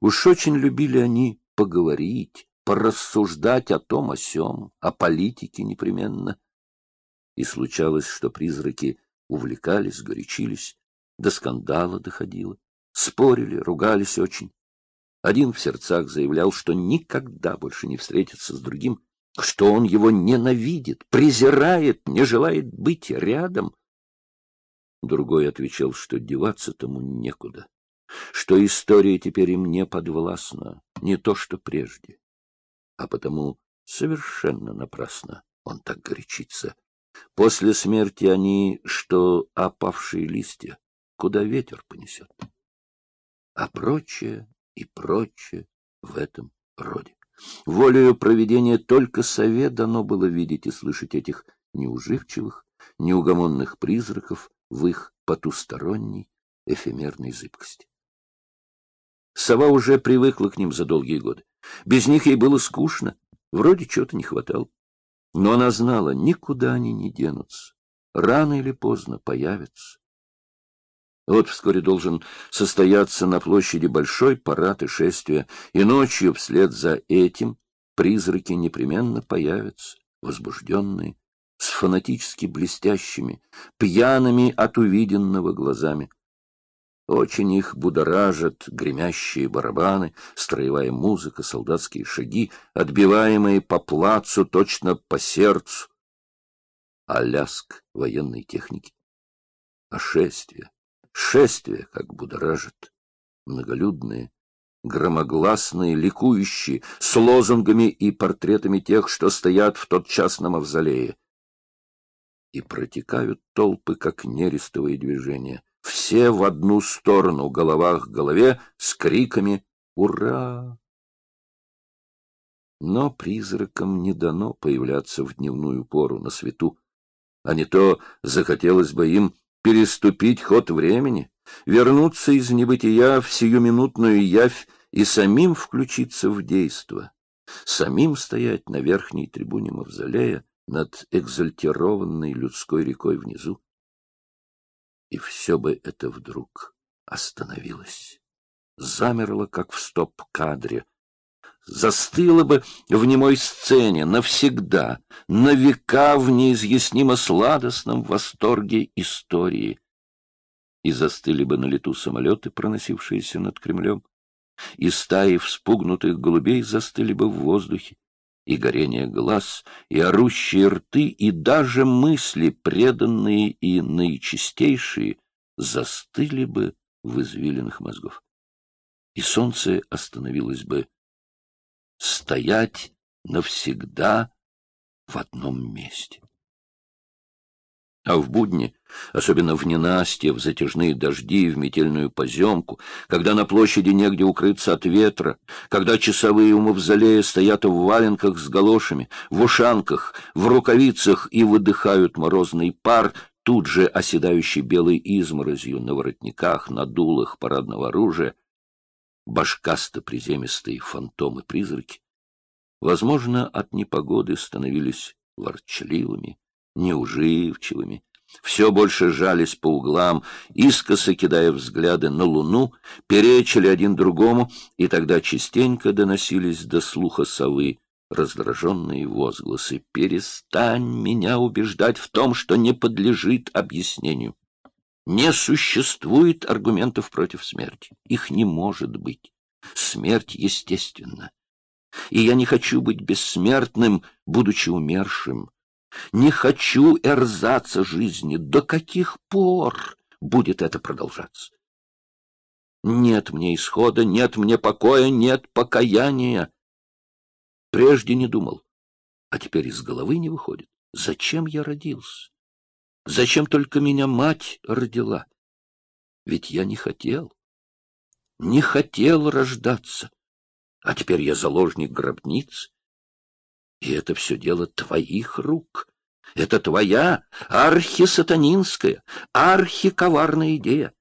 Уж очень любили они поговорить, порассуждать о том, о сём, о политике непременно. И случалось, что призраки увлекались, горячились, до скандала доходило, спорили, ругались очень. Один в сердцах заявлял, что никогда больше не встретится с другим, что он его ненавидит, презирает, не желает быть рядом. Другой отвечал, что деваться тому некуда, что история теперь им не подвластна, не то что прежде. А потому совершенно напрасно он так горячится. После смерти они, что опавшие листья, куда ветер понесет. А прочее и прочее в этом роде. Волею проведения только сове дано было видеть и слышать этих неуживчивых, неугомонных призраков в их потусторонней эфемерной зыбкости. Сова уже привыкла к ним за долгие годы. Без них ей было скучно, вроде чего-то не хватало. Но она знала, никуда они не денутся. Рано или поздно появятся. Вот вскоре должен состояться на площади большой парад и шествие, и ночью вслед за этим призраки непременно появятся, возбужденные, с фанатически блестящими, пьяными от увиденного глазами. Очень их будоражат гремящие барабаны, строевая музыка, солдатские шаги, отбиваемые по плацу точно по сердцу. А ляск военной техники, а шествие, Шествие как будоражит, многолюдные, громогласные, ликующие, с лозунгами и портретами тех, что стоят в тот час на мавзолее. И протекают толпы, как нерестовые движения, все в одну сторону, головах к голове, с криками «Ура!». Но призракам не дано появляться в дневную пору на свету, а не то захотелось бы им переступить ход времени, вернуться из небытия в сиюминутную явь и самим включиться в действо, самим стоять на верхней трибуне мавзолея над экзальтированной людской рекой внизу. И все бы это вдруг остановилось, замерло, как в стоп-кадре, застыла бы в немой сцене навсегда, на века в неизъяснимо сладостном восторге истории. И застыли бы на лету самолеты, проносившиеся над Кремлем, и стаи вспугнутых голубей застыли бы в воздухе, и горение глаз, и орущие рты, и даже мысли, преданные и наичистейшие, застыли бы в извилинах мозгов. И солнце остановилось бы стоять навсегда в одном месте. А в будни, особенно в ненастье, в затяжные дожди, в метельную поземку, когда на площади негде укрыться от ветра, когда часовые у мавзолея стоят в валенках с галошами, в ушанках, в рукавицах и выдыхают морозный пар, тут же оседающий белой изморозью на воротниках, на дулах парадного оружия, башкасто-приземистые фантомы-призраки, возможно, от непогоды становились ворчливыми, неуживчивыми, все больше жались по углам, искоса кидая взгляды на луну, перечили один другому, и тогда частенько доносились до слуха совы раздраженные возгласы «Перестань меня убеждать в том, что не подлежит объяснению». Не существует аргументов против смерти. Их не может быть. Смерть естественна. И я не хочу быть бессмертным, будучи умершим. Не хочу эрзаться жизни. До каких пор будет это продолжаться? Нет мне исхода, нет мне покоя, нет покаяния. Прежде не думал, а теперь из головы не выходит. Зачем я родился? Зачем только меня мать родила? Ведь я не хотел. Не хотел рождаться. А теперь я заложник гробниц. И это все дело твоих рук. Это твоя архисатанинская, архиковарная идея.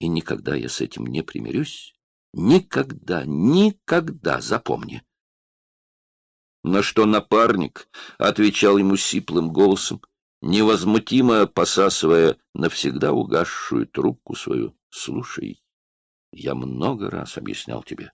И никогда я с этим не примирюсь. Никогда, никогда, запомни. На что напарник отвечал ему сиплым голосом, невозмутимо посасывая навсегда угасшую трубку свою. Слушай, Я много раз объяснял тебе.